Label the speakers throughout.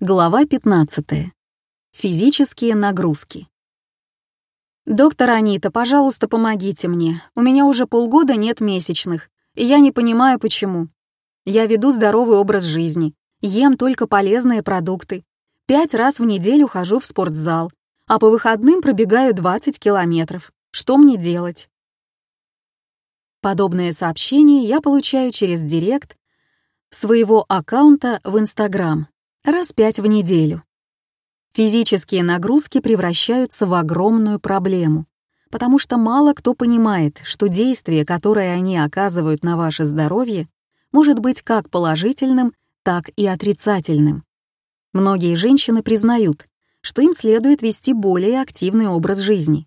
Speaker 1: Глава 15. Физические нагрузки. «Доктор Анита, пожалуйста, помогите мне. У меня уже полгода нет месячных, и я не понимаю, почему. Я веду здоровый образ жизни, ем только полезные продукты, пять раз в неделю хожу в спортзал, а по выходным пробегаю 20 километров. Что мне делать?» Подобное сообщение я получаю через директ своего аккаунта в Инстаграм раз пять в неделю. Физические нагрузки превращаются в огромную проблему, потому что мало кто понимает, что действие, которое они оказывают на ваше здоровье, может быть как положительным, так и отрицательным. Многие женщины признают, что им следует вести более активный образ жизни.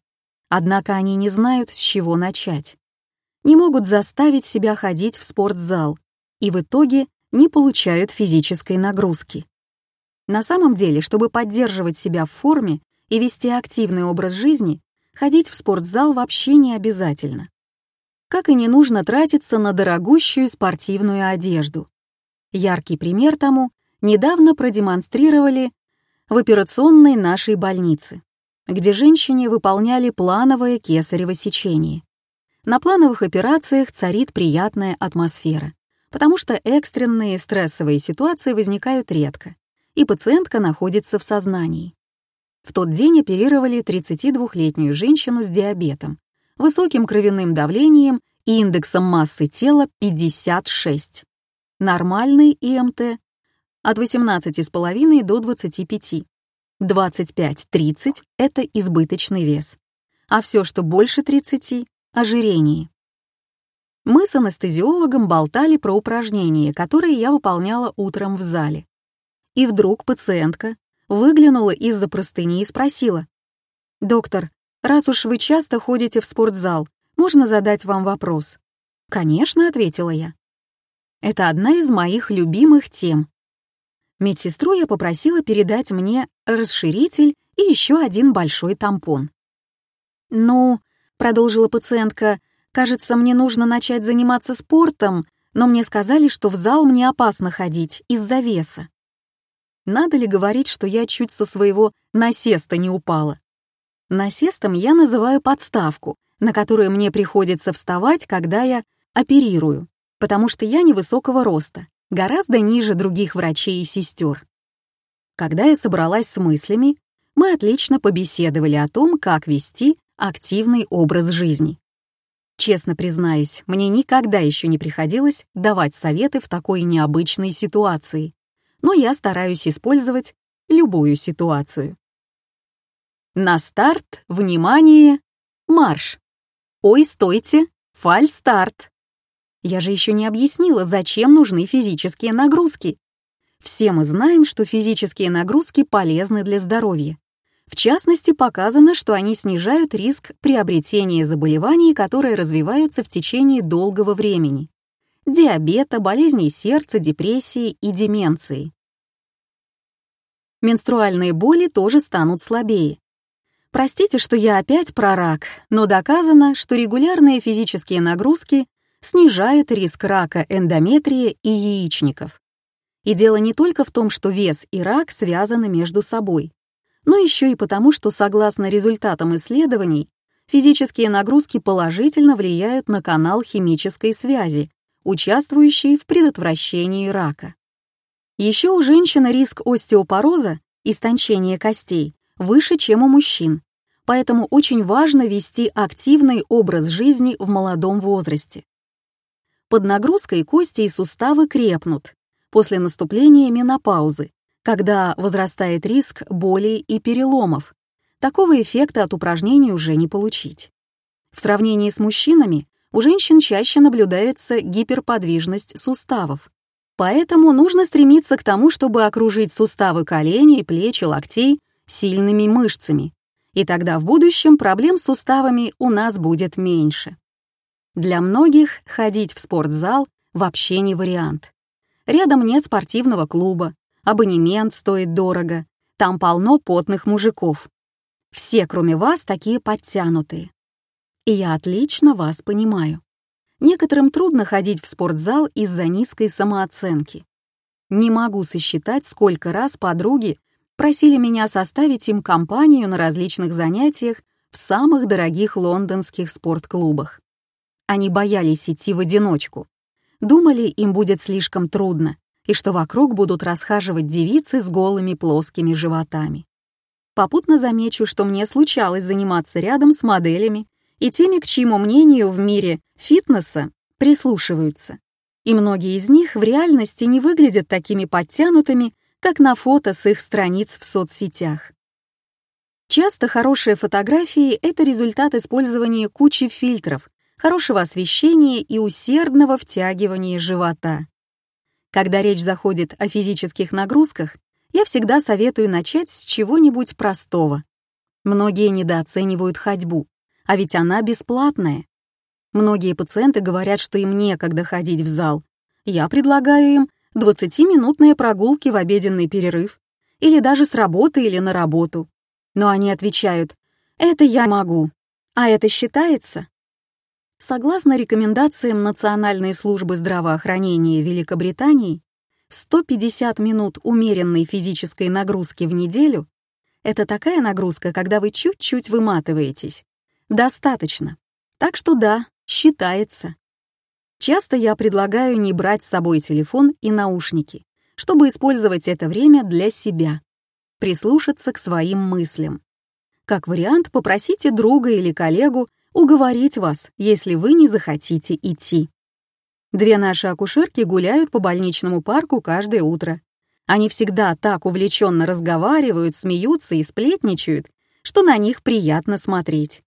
Speaker 1: Однако они не знают, с чего начать. Не могут заставить себя ходить в спортзал и в итоге не получают физической нагрузки. На самом деле, чтобы поддерживать себя в форме и вести активный образ жизни, ходить в спортзал вообще не обязательно. Как и не нужно тратиться на дорогущую спортивную одежду. Яркий пример тому недавно продемонстрировали в операционной нашей больнице, где женщине выполняли плановое кесарево сечение. На плановых операциях царит приятная атмосфера, потому что экстренные стрессовые ситуации возникают редко и пациентка находится в сознании. В тот день оперировали 32-летнюю женщину с диабетом, высоким кровяным давлением и индексом массы тела 56. Нормальный ИМТ от 18,5 до 25. 25-30 — это избыточный вес, а все, что больше 30 — ожирение. Мы с анестезиологом болтали про упражнения, которые я выполняла утром в зале. И вдруг пациентка выглянула из-за простыни и спросила. «Доктор, раз уж вы часто ходите в спортзал, можно задать вам вопрос?» «Конечно», — ответила я. Это одна из моих любимых тем. Медсестру я попросила передать мне расширитель и еще один большой тампон. «Ну», — продолжила пациентка, — «кажется, мне нужно начать заниматься спортом, но мне сказали, что в зал мне опасно ходить из-за веса. Надо ли говорить, что я чуть со своего насеста не упала? Насестом я называю подставку, на которую мне приходится вставать, когда я оперирую, потому что я невысокого роста, гораздо ниже других врачей и сестер. Когда я собралась с мыслями, мы отлично побеседовали о том, как вести активный образ жизни. Честно признаюсь, мне никогда еще не приходилось давать советы в такой необычной ситуации но я стараюсь использовать любую ситуацию. На старт, внимание, марш. Ой, стойте, фальстарт. Я же еще не объяснила, зачем нужны физические нагрузки. Все мы знаем, что физические нагрузки полезны для здоровья. В частности, показано, что они снижают риск приобретения заболеваний, которые развиваются в течение долгого времени диабета, болезней сердца, депрессии и деменции. Менструальные боли тоже станут слабее. Простите, что я опять про рак, но доказано, что регулярные физические нагрузки снижают риск рака эндометрия и яичников. И дело не только в том, что вес и рак связаны между собой, но еще и потому, что согласно результатам исследований, физические нагрузки положительно влияют на канал химической связи, участвующие в предотвращении рака. Еще у женщин риск остеопороза, истончения костей, выше, чем у мужчин, поэтому очень важно вести активный образ жизни в молодом возрасте. Под нагрузкой кости и суставы крепнут после наступления менопаузы, когда возрастает риск болей и переломов. Такого эффекта от упражнений уже не получить. В сравнении с мужчинами у женщин чаще наблюдается гиперподвижность суставов. Поэтому нужно стремиться к тому, чтобы окружить суставы коленей, плеч и локтей сильными мышцами. И тогда в будущем проблем с суставами у нас будет меньше. Для многих ходить в спортзал вообще не вариант. Рядом нет спортивного клуба, абонемент стоит дорого, там полно потных мужиков. Все, кроме вас, такие подтянутые. И я отлично вас понимаю. Некоторым трудно ходить в спортзал из-за низкой самооценки. Не могу сосчитать, сколько раз подруги просили меня составить им компанию на различных занятиях в самых дорогих лондонских спортклубах. Они боялись идти в одиночку. Думали, им будет слишком трудно, и что вокруг будут расхаживать девицы с голыми плоскими животами. Попутно замечу, что мне случалось заниматься рядом с моделями и теми, к чьему мнению в мире фитнеса прислушиваются. И многие из них в реальности не выглядят такими подтянутыми, как на фото с их страниц в соцсетях. Часто хорошие фотографии — это результат использования кучи фильтров, хорошего освещения и усердного втягивания живота. Когда речь заходит о физических нагрузках, я всегда советую начать с чего-нибудь простого. Многие недооценивают ходьбу, а ведь она бесплатная. Многие пациенты говорят, что им некогда ходить в зал. Я предлагаю им 20-минутные прогулки в обеденный перерыв или даже с работы или на работу. Но они отвечают «это я могу», а это считается? Согласно рекомендациям Национальной службы здравоохранения Великобритании, 150 минут умеренной физической нагрузки в неделю — это такая нагрузка, когда вы чуть-чуть выматываетесь. Достаточно. Так что да, считается. Часто я предлагаю не брать с собой телефон и наушники, чтобы использовать это время для себя, прислушаться к своим мыслям. Как вариант, попросите друга или коллегу уговорить вас, если вы не захотите идти. Две наши акушерки гуляют по больничному парку каждое утро. Они всегда так увлеченно разговаривают, смеются и сплетничают, что на них приятно смотреть.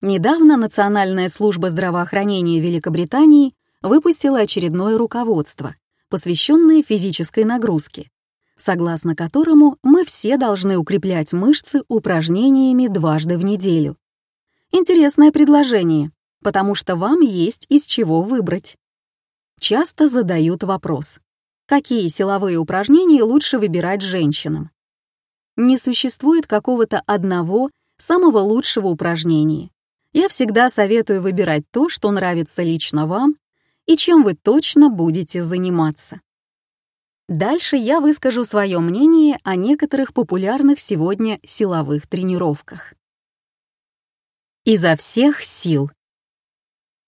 Speaker 1: Недавно Национальная служба здравоохранения Великобритании выпустила очередное руководство, посвященное физической нагрузке, согласно которому мы все должны укреплять мышцы упражнениями дважды в неделю. Интересное предложение, потому что вам есть из чего выбрать. Часто задают вопрос, какие силовые упражнения лучше выбирать женщинам? Не существует какого-то одного самого лучшего упражнения я всегда советую выбирать то, что нравится лично вам и чем вы точно будете заниматься. Дальше я выскажу свое мнение о некоторых популярных сегодня силовых тренировках. Изо всех сил.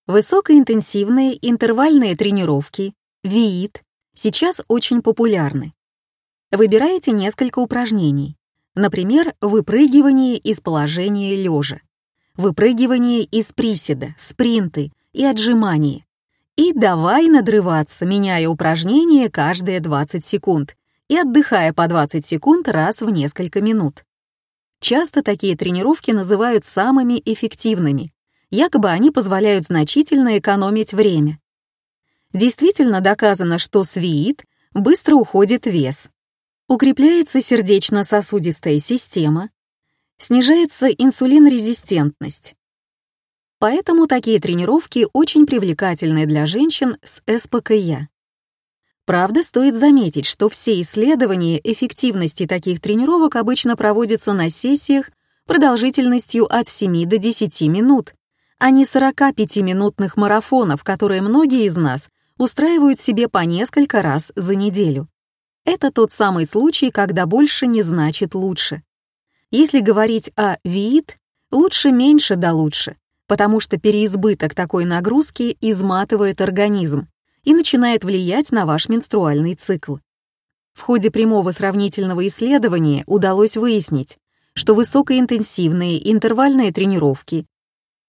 Speaker 1: Высокоинтенсивные интервальные тренировки, ВИИТ, сейчас очень популярны. Выбираете несколько упражнений, например, выпрыгивание из положения лежа выпрыгивание из приседа, спринты и отжимания. И давай надрываться, меняя упражнения каждые 20 секунд и отдыхая по 20 секунд раз в несколько минут. Часто такие тренировки называют самыми эффективными. Якобы они позволяют значительно экономить время. Действительно доказано, что с ВИИТ быстро уходит вес. Укрепляется сердечно-сосудистая система, снижается инсулинрезистентность. Поэтому такие тренировки очень привлекательны для женщин с СПКЯ. Правда, стоит заметить, что все исследования эффективности таких тренировок обычно проводятся на сессиях продолжительностью от 7 до 10 минут, а не 45-минутных марафонов, которые многие из нас устраивают себе по несколько раз за неделю. Это тот самый случай, когда больше не значит лучше. Если говорить о ВИИТ, лучше меньше да лучше, потому что переизбыток такой нагрузки изматывает организм и начинает влиять на ваш менструальный цикл. В ходе прямого сравнительного исследования удалось выяснить, что высокоинтенсивные интервальные тренировки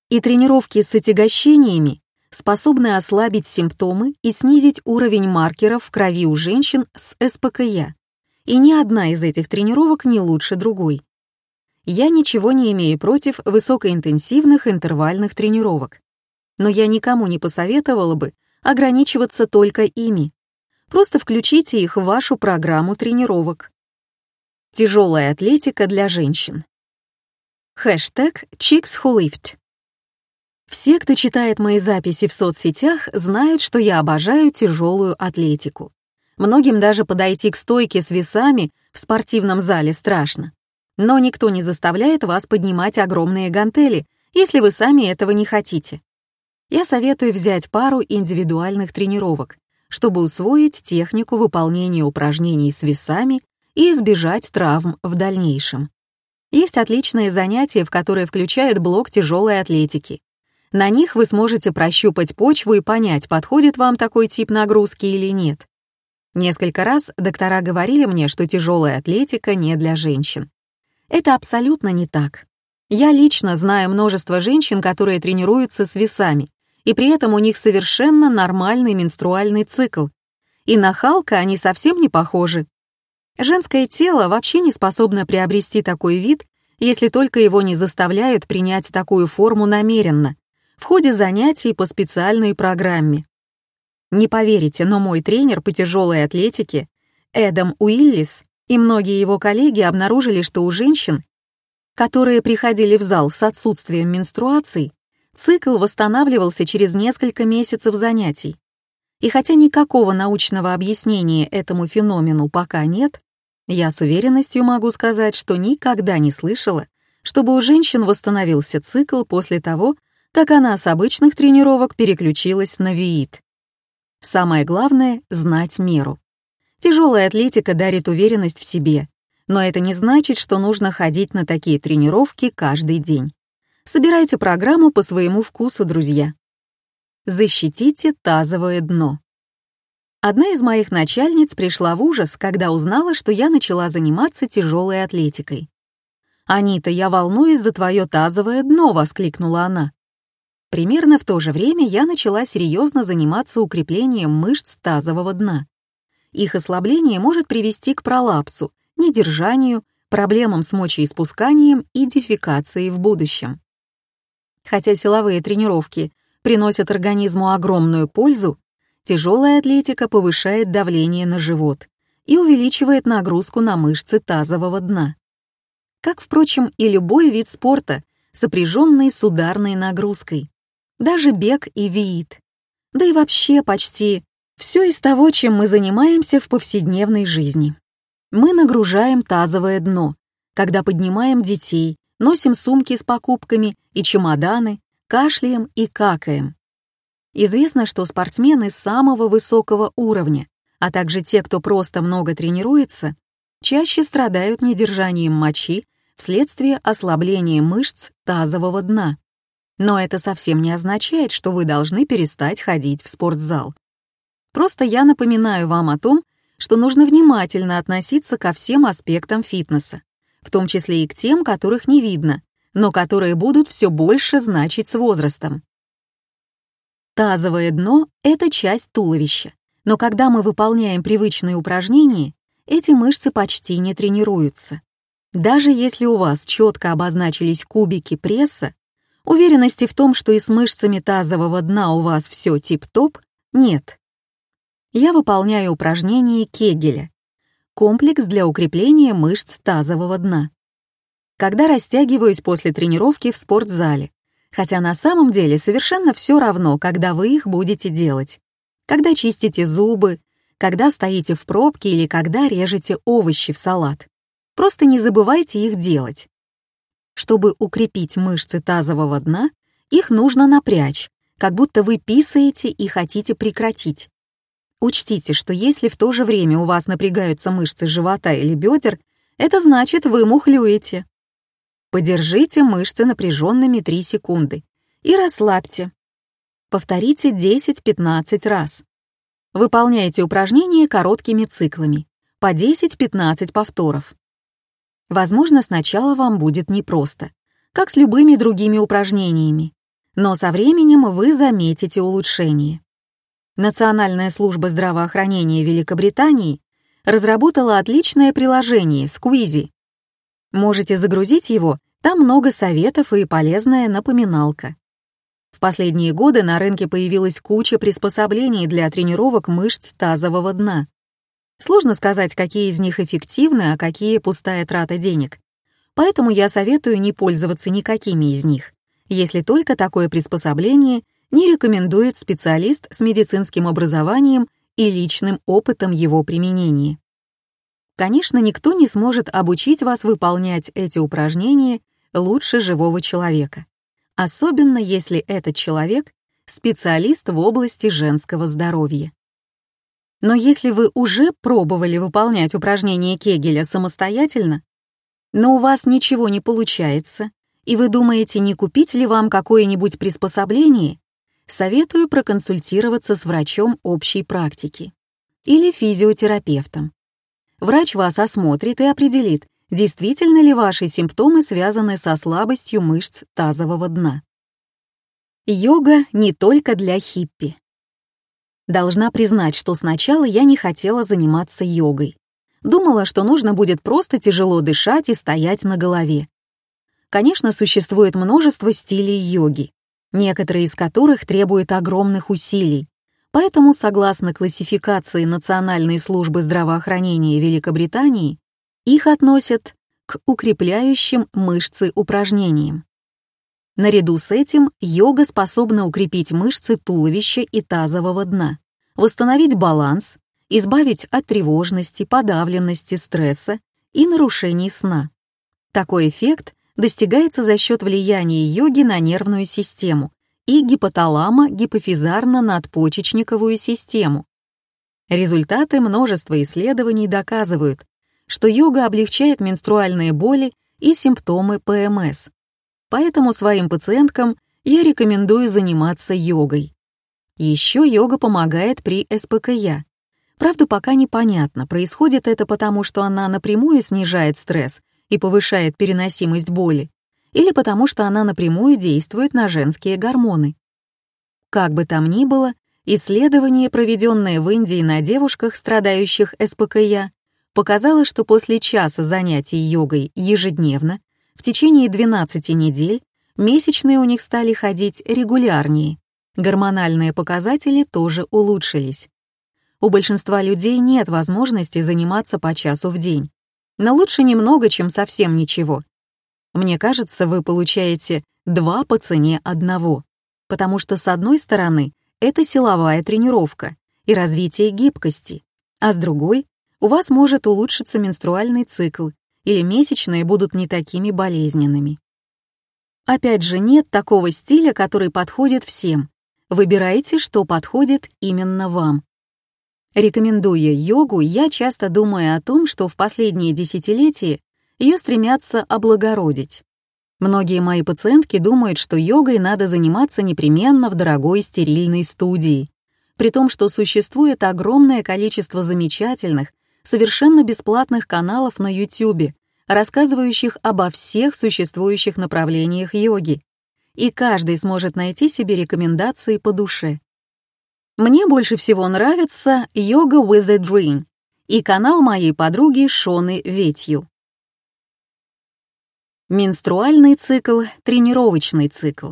Speaker 1: и тренировки с отягощениями способны ослабить симптомы и снизить уровень маркеров в крови у женщин с СПКЯ. И ни одна из этих тренировок не лучше другой я ничего не имею против высокоинтенсивных интервальных тренировок. Но я никому не посоветовала бы ограничиваться только ими. Просто включите их в вашу программу тренировок. Тяжелая атлетика для женщин. Хэштег ChicksWhoLift. Все, кто читает мои записи в соцсетях, знают, что я обожаю тяжелую атлетику. Многим даже подойти к стойке с весами в спортивном зале страшно. Но никто не заставляет вас поднимать огромные гантели, если вы сами этого не хотите. Я советую взять пару индивидуальных тренировок, чтобы усвоить технику выполнения упражнений с весами и избежать травм в дальнейшем. Есть отличные занятия, в которые включают блок тяжелой атлетики. На них вы сможете прощупать почву и понять, подходит вам такой тип нагрузки или нет. Несколько раз доктора говорили мне, что тяжелая атлетика не для женщин. Это абсолютно не так. Я лично знаю множество женщин, которые тренируются с весами, и при этом у них совершенно нормальный менструальный цикл. И на Халка они совсем не похожи. Женское тело вообще не способно приобрести такой вид, если только его не заставляют принять такую форму намеренно, в ходе занятий по специальной программе. Не поверите, но мой тренер по тяжелой атлетике, Эдам Уиллис, и многие его коллеги обнаружили, что у женщин, которые приходили в зал с отсутствием менструаций, цикл восстанавливался через несколько месяцев занятий. И хотя никакого научного объяснения этому феномену пока нет, я с уверенностью могу сказать, что никогда не слышала, чтобы у женщин восстановился цикл после того, как она с обычных тренировок переключилась на виит. Самое главное — знать меру. Тяжелая атлетика дарит уверенность в себе, но это не значит, что нужно ходить на такие тренировки каждый день. Собирайте программу по своему вкусу, друзья. Защитите тазовое дно. Одна из моих начальниц пришла в ужас, когда узнала, что я начала заниматься тяжелой атлетикой. «Анита, я волнуюсь за твое тазовое дно!» — воскликнула она. Примерно в то же время я начала серьезно заниматься укреплением мышц тазового дна. Их ослабление может привести к пролапсу, недержанию, проблемам с мочеиспусканием и дефекацией в будущем. Хотя силовые тренировки приносят организму огромную пользу, тяжелая атлетика повышает давление на живот и увеличивает нагрузку на мышцы тазового дна. Как, впрочем, и любой вид спорта, сопряженный с ударной нагрузкой, даже бег и виит, да и вообще почти все из того, чем мы занимаемся в повседневной жизни. Мы нагружаем тазовое дно, когда поднимаем детей, носим сумки с покупками и чемоданы, кашляем и какаем. Известно, что спортсмены самого высокого уровня, а также те, кто просто много тренируется, чаще страдают недержанием мочи вследствие ослабления мышц тазового дна. Но это совсем не означает, что вы должны перестать ходить в спортзал. Просто я напоминаю вам о том, что нужно внимательно относиться ко всем аспектам фитнеса, в том числе и к тем, которых не видно, но которые будут все больше значить с возрастом. Тазовое дно — это часть туловища, но когда мы выполняем привычные упражнения, эти мышцы почти не тренируются. Даже если у вас четко обозначились кубики пресса, уверенности в том, что и с мышцами тазового дна у вас все тип-топ, нет. Я выполняю упражнение Кегеля, комплекс для укрепления мышц тазового дна. Когда растягиваюсь после тренировки в спортзале, хотя на самом деле совершенно все равно, когда вы их будете делать. Когда чистите зубы, когда стоите в пробке или когда режете овощи в салат. Просто не забывайте их делать. Чтобы укрепить мышцы тазового дна, их нужно напрячь, как будто вы писаете и хотите прекратить. Учтите, что если в то же время у вас напрягаются мышцы живота или бедер, это значит, вы мухлюете. Подержите мышцы напряженными 3 секунды и расслабьте. Повторите 10-15 раз. Выполняйте упражнения короткими циклами, по 10-15 повторов. Возможно, сначала вам будет непросто, как с любыми другими упражнениями, но со временем вы заметите улучшение. Национальная служба здравоохранения Великобритании разработала отличное приложение Squeezy, Можете загрузить его, там много советов и полезная напоминалка. В последние годы на рынке появилась куча приспособлений для тренировок мышц тазового дна. Сложно сказать, какие из них эффективны, а какие пустая трата денег. Поэтому я советую не пользоваться никакими из них, если только такое приспособление не рекомендует специалист с медицинским образованием и личным опытом его применения. Конечно, никто не сможет обучить вас выполнять эти упражнения лучше живого человека, особенно если этот человек — специалист в области женского здоровья. Но если вы уже пробовали выполнять упражнения Кегеля самостоятельно, но у вас ничего не получается, и вы думаете, не купить ли вам какое-нибудь приспособление, советую проконсультироваться с врачом общей практики или физиотерапевтом. Врач вас осмотрит и определит, действительно ли ваши симптомы связаны со слабостью мышц тазового дна. Йога не только для хиппи. Должна признать, что сначала я не хотела заниматься йогой. Думала, что нужно будет просто тяжело дышать и стоять на голове. Конечно, существует множество стилей йоги, некоторые из которых требуют огромных усилий. Поэтому, согласно классификации Национальной службы здравоохранения Великобритании, их относят к укрепляющим мышцы упражнениям. Наряду с этим йога способна укрепить мышцы туловища и тазового дна, восстановить баланс, избавить от тревожности, подавленности, стресса и нарушений сна. Такой эффект достигается за счет влияния йоги на нервную систему и гипоталамо-гипофизарно-надпочечниковую систему. Результаты множества исследований доказывают, что йога облегчает менструальные боли и симптомы ПМС. Поэтому своим пациенткам я рекомендую заниматься йогой. Еще йога помогает при СПКЯ. Правда, пока непонятно, происходит это потому, что она напрямую снижает стресс и повышает переносимость боли, или потому что она напрямую действует на женские гормоны. Как бы там ни было, исследование, проведенное в Индии на девушках, страдающих СПКЯ, показало, что после часа занятий йогой ежедневно, в течение 12 недель, месячные у них стали ходить регулярнее. Гормональные показатели тоже улучшились. У большинства людей нет возможности заниматься по часу в день. Но лучше немного, чем совсем ничего. Мне кажется, вы получаете два по цене одного, потому что с одной стороны это силовая тренировка и развитие гибкости, а с другой у вас может улучшиться менструальный цикл или месячные будут не такими болезненными. Опять же, нет такого стиля, который подходит всем. Выбирайте, что подходит именно вам. Рекомендуя йогу, я часто думаю о том, что в последние десятилетия ее стремятся облагородить. Многие мои пациентки думают, что йогой надо заниматься непременно в дорогой стерильной студии, при том, что существует огромное количество замечательных, совершенно бесплатных каналов на YouTube, рассказывающих обо всех существующих направлениях йоги, и каждый сможет найти себе рекомендации по душе. Мне больше всего нравится Yoga with a Dream и канал моей подруги Шоны Ветью. Менструальный цикл, тренировочный цикл.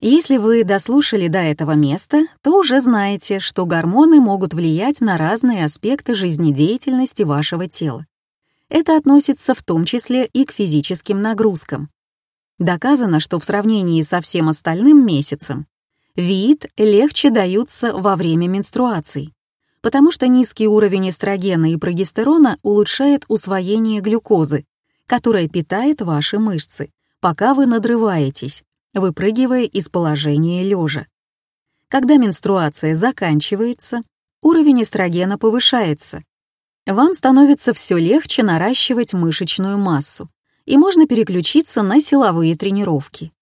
Speaker 1: Если вы дослушали до этого места, то уже знаете, что гормоны могут влиять на разные аспекты жизнедеятельности вашего тела. Это относится в том числе и к физическим нагрузкам. Доказано, что в сравнении со всем остальным месяцем вид легче даются во время менструаций, потому что низкий уровень эстрогена и прогестерона улучшает усвоение глюкозы, которая питает ваши мышцы, пока вы надрываетесь, выпрыгивая из положения лежа. Когда менструация заканчивается, уровень эстрогена повышается. Вам становится все легче наращивать мышечную массу, и можно переключиться на силовые тренировки.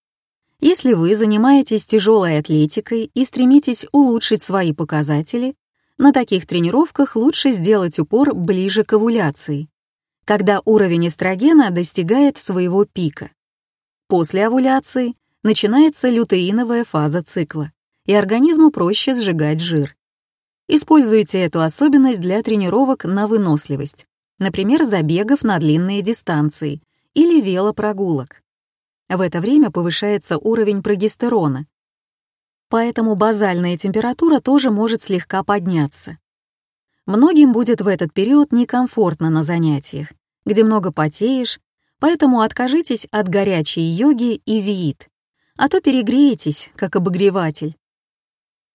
Speaker 1: Если вы занимаетесь тяжелой атлетикой и стремитесь улучшить свои показатели, на таких тренировках лучше сделать упор ближе к овуляции, когда уровень эстрогена достигает своего пика. После овуляции начинается лютеиновая фаза цикла, и организму проще сжигать жир. Используйте эту особенность для тренировок на выносливость, например, забегов на длинные дистанции или велопрогулок. В это время повышается уровень прогестерона, поэтому базальная температура тоже может слегка подняться. Многим будет в этот период некомфортно на занятиях, где много потеешь, поэтому откажитесь от горячей йоги и виит а то перегреетесь, как обогреватель.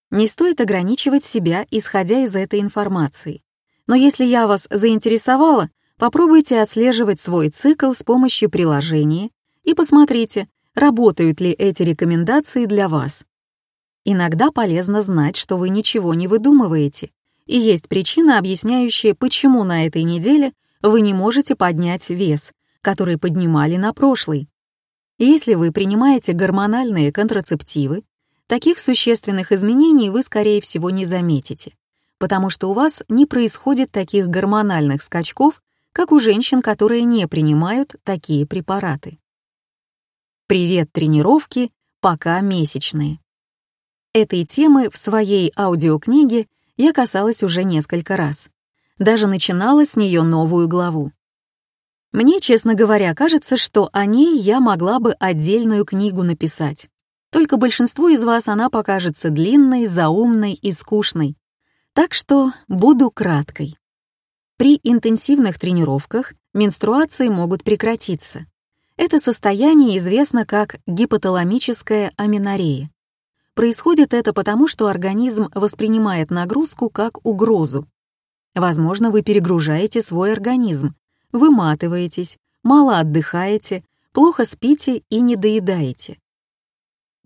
Speaker 1: Не стоит ограничивать себя, исходя из этой информации. Но если я вас заинтересовала, попробуйте отслеживать свой цикл с помощью приложения и посмотрите, работают ли эти рекомендации для вас. Иногда полезно знать, что вы ничего не выдумываете, и есть причина, объясняющая, почему на этой неделе вы не можете поднять вес, который поднимали на прошлой. Если вы принимаете гормональные контрацептивы, таких существенных изменений вы, скорее всего, не заметите, потому что у вас не происходит таких гормональных скачков, как у женщин, которые не принимают такие препараты. Привет, тренировки, пока месячные. Этой темы в своей аудиокниге я касалась уже несколько раз. Даже начинала с нее новую главу. Мне, честно говоря, кажется, что о ней я могла бы отдельную книгу написать. Только большинству из вас она покажется длинной, заумной и скучной. Так что буду краткой. При интенсивных тренировках менструации могут прекратиться. Это состояние известно как гипоталамическая аменорея. Происходит это потому, что организм воспринимает нагрузку как угрозу. Возможно, вы перегружаете свой организм, выматываетесь, мало отдыхаете, плохо спите и недоедаете.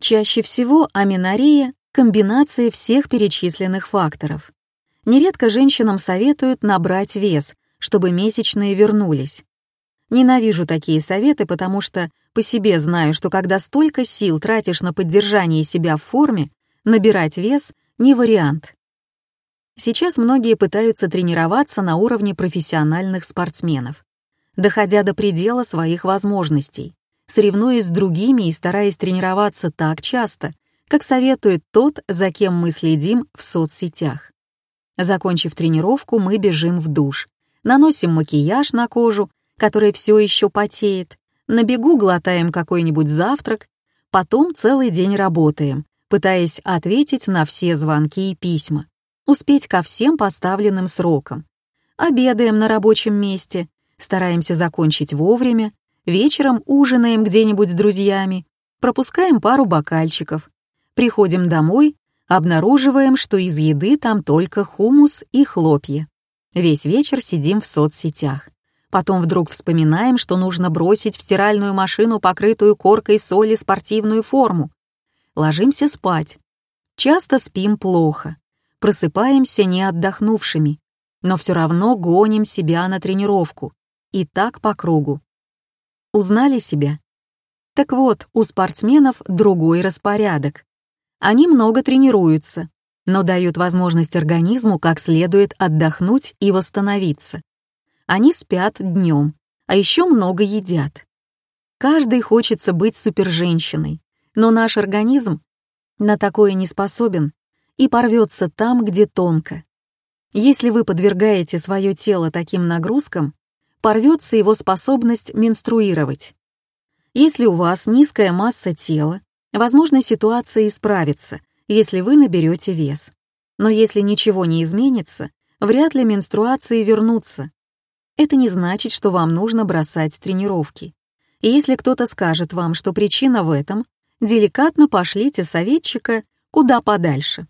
Speaker 1: Чаще всего аменорея — комбинация всех перечисленных факторов. Нередко женщинам советуют набрать вес, чтобы месячные вернулись. Ненавижу такие советы, потому что по себе знаю, что когда столько сил тратишь на поддержание себя в форме, набирать вес — не вариант. Сейчас многие пытаются тренироваться на уровне профессиональных спортсменов, доходя до предела своих возможностей, соревнуясь с другими и стараясь тренироваться так часто, как советует тот, за кем мы следим в соцсетях. Закончив тренировку, мы бежим в душ, наносим макияж на кожу, которая все еще потеет, на бегу глотаем какой-нибудь завтрак, потом целый день работаем, пытаясь ответить на все звонки и письма, успеть ко всем поставленным срокам. Обедаем на рабочем месте, стараемся закончить вовремя, вечером ужинаем где-нибудь с друзьями, пропускаем пару бокальчиков, приходим домой, обнаруживаем, что из еды там только хумус и хлопья. Весь вечер сидим в соцсетях. Потом вдруг вспоминаем, что нужно бросить в стиральную машину, покрытую коркой соли, спортивную форму. Ложимся спать. Часто спим плохо. Просыпаемся не отдохнувшими, но все равно гоним себя на тренировку. И так по кругу. Узнали себя? Так вот, у спортсменов другой распорядок. Они много тренируются, но дают возможность организму как следует отдохнуть и восстановиться. Они спят днем, а еще много едят. Каждый хочется быть суперженщиной, но наш организм на такое не способен и порвется там, где тонко. Если вы подвергаете свое тело таким нагрузкам, порвется его способность менструировать. Если у вас низкая масса тела, возможно, ситуация исправится, если вы наберете вес. Но если ничего не изменится, вряд ли менструации вернутся, это не значит, что вам нужно бросать тренировки. И если кто-то скажет вам, что причина в этом, деликатно пошлите советчика куда подальше.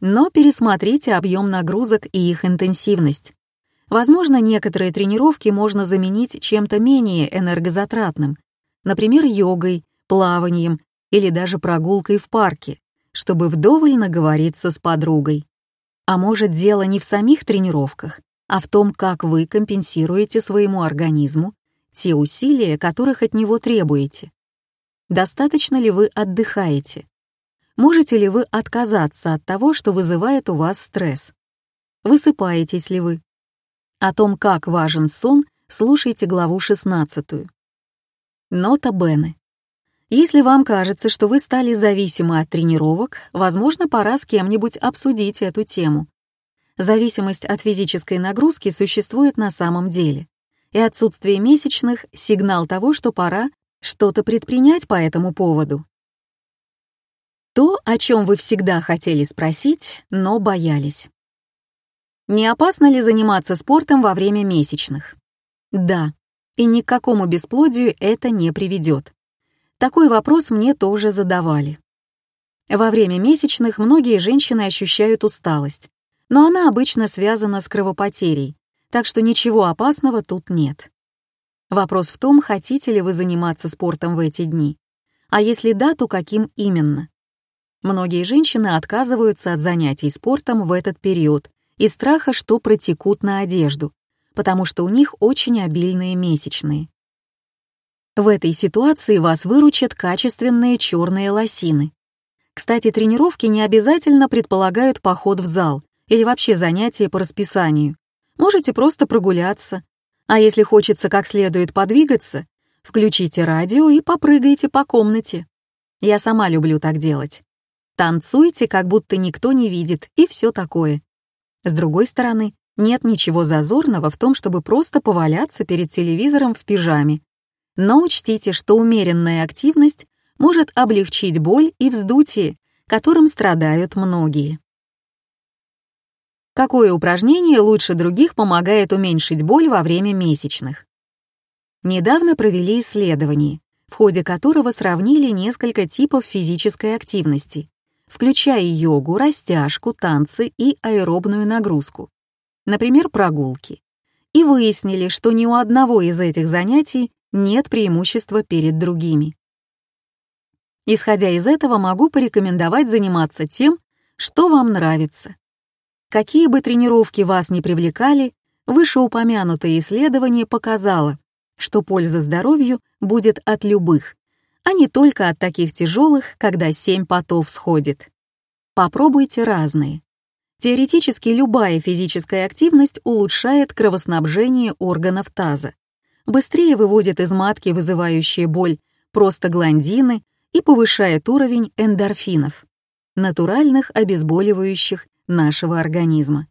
Speaker 1: Но пересмотрите объем нагрузок и их интенсивность. Возможно, некоторые тренировки можно заменить чем-то менее энергозатратным, например, йогой, плаванием или даже прогулкой в парке, чтобы вдоволь наговориться с подругой. А может, дело не в самих тренировках, а в том, как вы компенсируете своему организму те усилия, которых от него требуете. Достаточно ли вы отдыхаете? Можете ли вы отказаться от того, что вызывает у вас стресс? Высыпаетесь ли вы? О том, как важен сон, слушайте главу 16. Нота Бене. Если вам кажется, что вы стали зависимы от тренировок, возможно, пора с кем-нибудь обсудить эту тему. Зависимость от физической нагрузки существует на самом деле, и отсутствие месячных — сигнал того, что пора что-то предпринять по этому поводу. То, о чем вы всегда хотели спросить, но боялись. Не опасно ли заниматься спортом во время месячных? Да, и ни к какому бесплодию это не приведет. Такой вопрос мне тоже задавали. Во время месячных многие женщины ощущают усталость, но она обычно связана с кровопотерей, так что ничего опасного тут нет. Вопрос в том, хотите ли вы заниматься спортом в эти дни, а если да, то каким именно. Многие женщины отказываются от занятий спортом в этот период из страха, что протекут на одежду, потому что у них очень обильные месячные. В этой ситуации вас выручат качественные черные лосины. Кстати, тренировки не обязательно предполагают поход в зал или вообще занятия по расписанию. Можете просто прогуляться. А если хочется как следует подвигаться, включите радио и попрыгайте по комнате. Я сама люблю так делать. Танцуйте, как будто никто не видит, и все такое. С другой стороны, нет ничего зазорного в том, чтобы просто поваляться перед телевизором в пижаме. Но учтите, что умеренная активность может облегчить боль и вздутие, которым страдают многие. Какое упражнение лучше других помогает уменьшить боль во время месячных? Недавно провели исследование, в ходе которого сравнили несколько типов физической активности, включая йогу, растяжку, танцы и аэробную нагрузку, например, прогулки, и выяснили, что ни у одного из этих занятий нет преимущества перед другими. Исходя из этого, могу порекомендовать заниматься тем, что вам нравится. Какие бы тренировки вас ни привлекали, вышеупомянутое исследование показало, что польза здоровью будет от любых, а не только от таких тяжелых, когда семь потов сходит. Попробуйте разные. Теоретически любая физическая активность улучшает кровоснабжение органов таза, быстрее выводит из матки вызывающие боль простагландины и повышает уровень эндорфинов, натуральных обезболивающих нашего организма.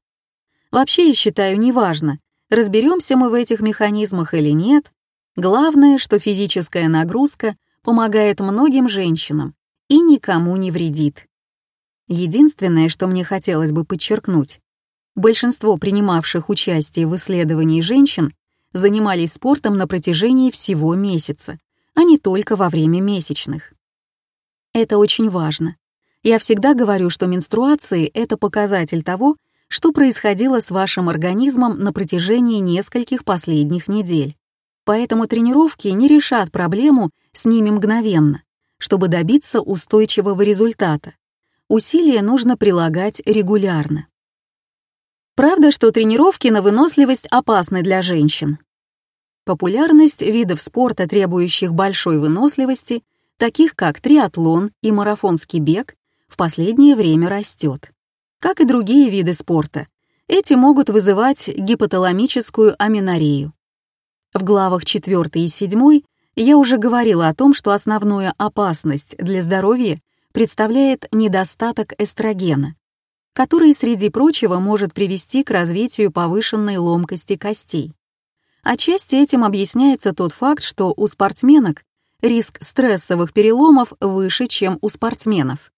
Speaker 1: Вообще, я считаю, неважно, разберемся мы в этих механизмах или нет, главное, что физическая нагрузка помогает многим женщинам и никому не вредит. Единственное, что мне хотелось бы подчеркнуть, большинство принимавших участие в исследовании женщин занимались спортом на протяжении всего месяца, а не только во время месячных. Это очень важно. Я всегда говорю, что менструации — это показатель того, что происходило с вашим организмом на протяжении нескольких последних недель. Поэтому тренировки не решат проблему с ними мгновенно, чтобы добиться устойчивого результата. Усилия нужно прилагать регулярно. Правда, что тренировки на выносливость опасны для женщин. Популярность видов спорта, требующих большой выносливости, таких как триатлон и марафонский бег, в последнее время растет. Как и другие виды спорта, эти могут вызывать гипоталамическую аминорею. В главах 4 и 7 я уже говорила о том, что основную опасность для здоровья представляет недостаток эстрогена, который, среди прочего, может привести к развитию повышенной ломкости костей. Отчасти этим объясняется тот факт, что у спортсменок риск стрессовых переломов выше, чем у спортсменов.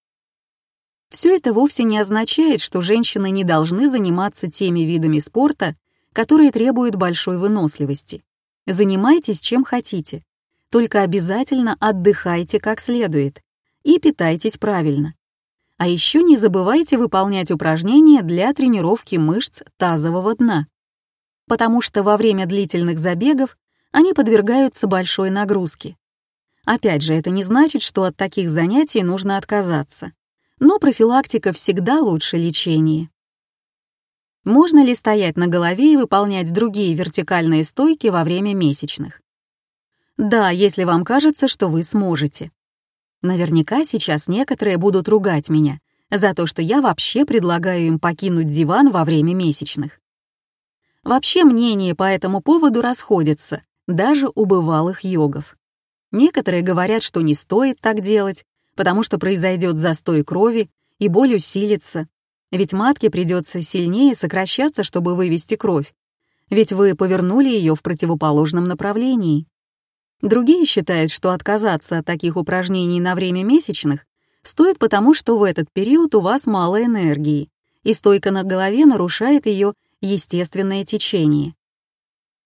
Speaker 1: Все это вовсе не означает, что женщины не должны заниматься теми видами спорта, которые требуют большой выносливости. Занимайтесь чем хотите, только обязательно отдыхайте как следует и питайтесь правильно. А еще не забывайте выполнять упражнения для тренировки мышц тазового дна, потому что во время длительных забегов они подвергаются большой нагрузке. Опять же, это не значит, что от таких занятий нужно отказаться. Но профилактика всегда лучше лечения. Можно ли стоять на голове и выполнять другие вертикальные стойки во время месячных? Да, если вам кажется, что вы сможете. Наверняка сейчас некоторые будут ругать меня за то, что я вообще предлагаю им покинуть диван во время месячных. Вообще мнения по этому поводу расходятся, даже у бывалых йогов. Некоторые говорят, что не стоит так делать, потому что произойдет застой крови и боль усилится, ведь матке придется сильнее сокращаться, чтобы вывести кровь. Ведь вы повернули ее в противоположном направлении. Другие считают, что отказаться от таких упражнений на время месячных стоит потому, что в этот период у вас мало энергии, и стойка на голове нарушает ее естественное течение.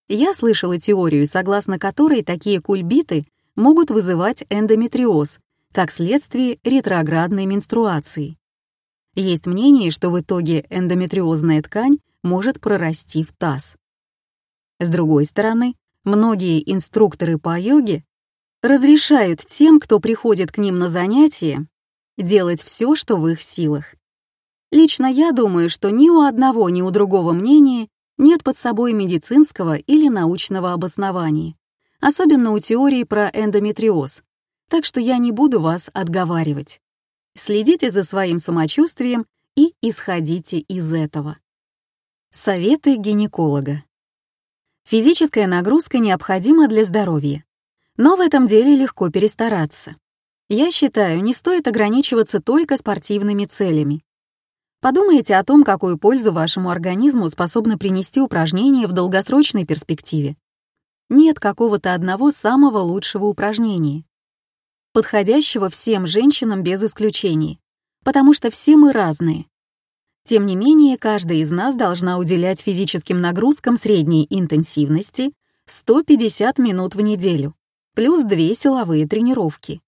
Speaker 1: Я слышала теорию, согласно которой такие кульбиты могут вызывать эндометриоз, как следствие ретроградной менструации. Есть мнение, что в итоге эндометриозная ткань может прорасти в таз. С другой стороны, многие инструкторы по йоге разрешают тем, кто приходит к ним на занятия, делать все, что в их силах. Лично я думаю, что ни у одного, ни у другого мнения нет под собой медицинского или научного обоснования, особенно у теории про эндометриоз, так что я не буду вас отговаривать. Следите за своим самочувствием и исходите из этого. Советы гинеколога. Физическая нагрузка необходима для здоровья, но в этом деле легко перестараться. Я считаю, не стоит ограничиваться только спортивными целями. Подумайте о том, какую пользу вашему организму способны принести упражнения в долгосрочной перспективе. Нет какого-то одного самого лучшего упражнения, подходящего всем женщинам без исключений, потому что все мы разные. Тем не менее, каждая из нас должна уделять физическим нагрузкам средней интенсивности 150 минут в неделю, плюс две силовые тренировки.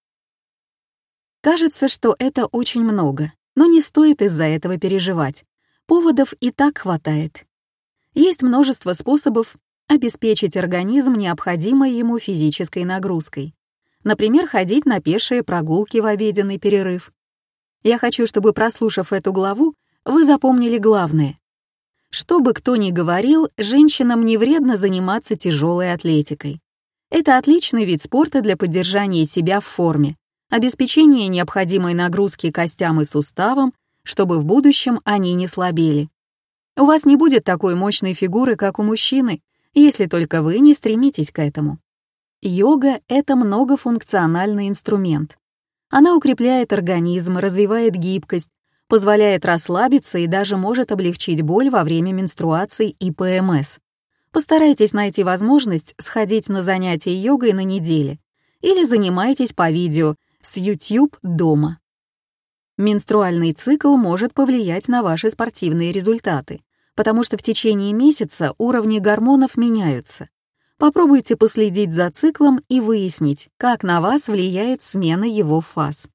Speaker 1: Кажется, что это очень много, но не стоит из-за этого переживать. Поводов и так хватает. Есть множество способов обеспечить организм необходимой ему физической нагрузкой. Например, ходить на пешие прогулки в обеденный перерыв. Я хочу, чтобы, прослушав эту главу, вы запомнили главное. Что бы кто ни говорил, женщинам не вредно заниматься тяжелой атлетикой. Это отличный вид спорта для поддержания себя в форме, обеспечения необходимой нагрузки костям и суставам, чтобы в будущем они не слабели. У вас не будет такой мощной фигуры, как у мужчины, если только вы не стремитесь к этому. Йога — это многофункциональный инструмент. Она укрепляет организм, развивает гибкость, позволяет расслабиться и даже может облегчить боль во время менструаций и ПМС. Постарайтесь найти возможность сходить на занятия йогой на неделе или занимайтесь по видео с YouTube дома. Менструальный цикл может повлиять на ваши спортивные результаты, потому что в течение месяца уровни гормонов меняются. Попробуйте последить за циклом и выяснить, как на вас влияет смена его фаз.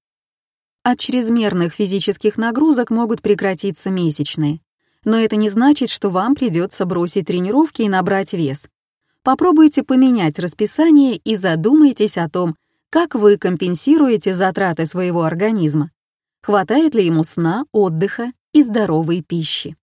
Speaker 1: От чрезмерных физических нагрузок могут прекратиться месячные, но это не значит, что вам придется бросить тренировки и набрать вес. Попробуйте поменять расписание и задумайтесь о том, как вы компенсируете затраты своего организма? Хватает ли ему сна, отдыха и здоровой пищи?